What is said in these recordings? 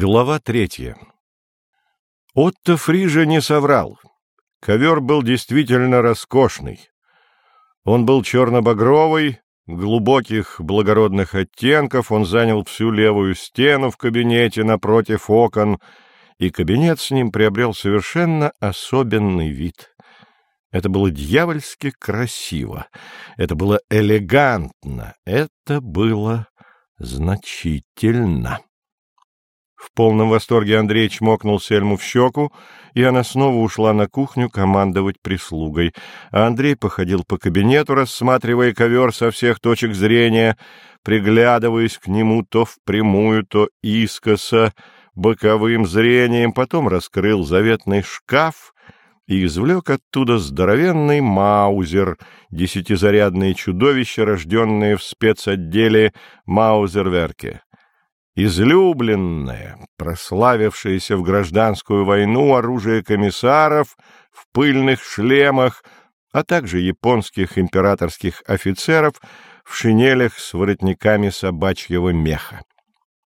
Глава третья. Отто Фрижа не соврал. Ковер был действительно роскошный. Он был черно-багровый, глубоких благородных оттенков, он занял всю левую стену в кабинете напротив окон, и кабинет с ним приобрел совершенно особенный вид. Это было дьявольски красиво, это было элегантно, это было значительно. В полном восторге Андрей чмокнул Сельму в щеку, и она снова ушла на кухню командовать прислугой. А Андрей походил по кабинету, рассматривая ковер со всех точек зрения, приглядываясь к нему то впрямую, то искоса, боковым зрением, потом раскрыл заветный шкаф и извлек оттуда здоровенный маузер, десятизарядное чудовище, рожденное в спецотделе Маузерверке излюбленное, прославившееся в гражданскую войну оружие комиссаров в пыльных шлемах, а также японских императорских офицеров в шинелях с воротниками собачьего меха.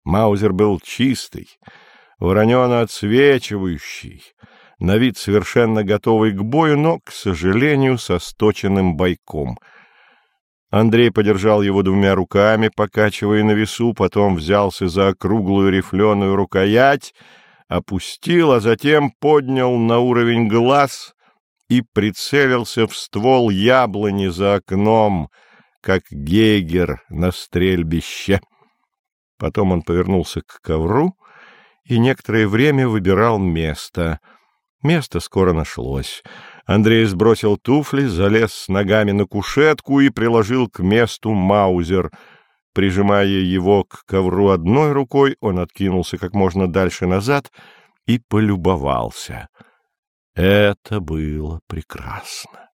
Маузер был чистый, воронено отсвечивающий, на вид совершенно готовый к бою, но, к сожалению, со сточенным бойком — Андрей подержал его двумя руками, покачивая на весу, потом взялся за круглую рифленую рукоять, опустил, а затем поднял на уровень глаз и прицелился в ствол яблони за окном, как гейгер на стрельбище. Потом он повернулся к ковру и некоторое время выбирал место. Место скоро нашлось — Андрей сбросил туфли, залез с ногами на кушетку и приложил к месту маузер. Прижимая его к ковру одной рукой, он откинулся как можно дальше назад и полюбовался. Это было прекрасно.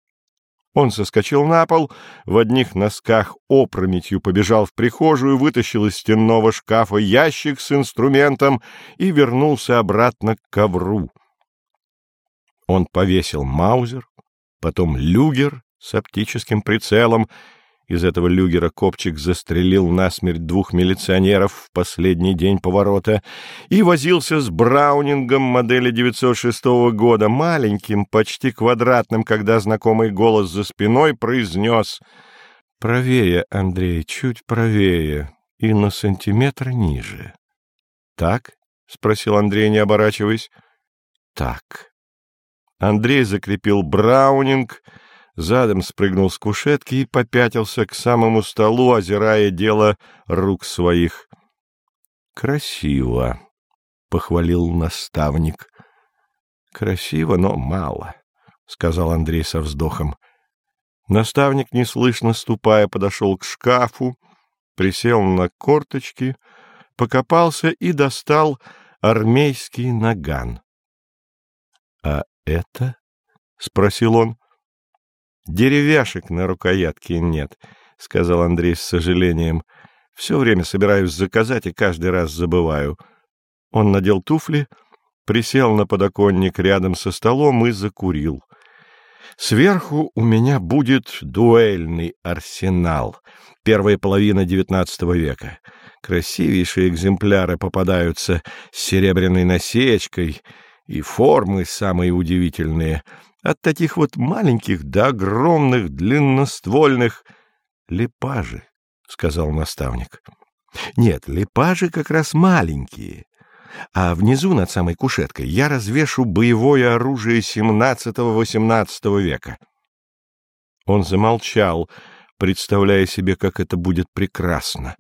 Он соскочил на пол, в одних носках опрометью побежал в прихожую, вытащил из стенного шкафа ящик с инструментом и вернулся обратно к ковру. Он повесил маузер, потом люгер с оптическим прицелом. Из этого люгера Копчик застрелил насмерть двух милиционеров в последний день поворота и возился с Браунингом модели 906 года, маленьким, почти квадратным, когда знакомый голос за спиной произнес «Правее, Андрей, чуть правее и на сантиметр ниже». «Так?» — спросил Андрей, не оборачиваясь. «Так». Андрей закрепил браунинг, задом спрыгнул с кушетки и попятился к самому столу, озирая дело рук своих. — Красиво, — похвалил наставник. — Красиво, но мало, — сказал Андрей со вздохом. Наставник, неслышно ступая, подошел к шкафу, присел на корточки, покопался и достал армейский наган. — А это? — спросил он. — Деревяшек на рукоятке нет, — сказал Андрей с сожалением. — Все время собираюсь заказать и каждый раз забываю. Он надел туфли, присел на подоконник рядом со столом и закурил. Сверху у меня будет дуэльный арсенал, первая половина девятнадцатого века. Красивейшие экземпляры попадаются с серебряной насечкой — и формы самые удивительные, от таких вот маленьких до огромных длинноствольных. — Лепажи, — сказал наставник. — Нет, лепажи как раз маленькие. А внизу, над самой кушеткой, я развешу боевое оружие XVII-XVIII века. Он замолчал, представляя себе, как это будет прекрасно.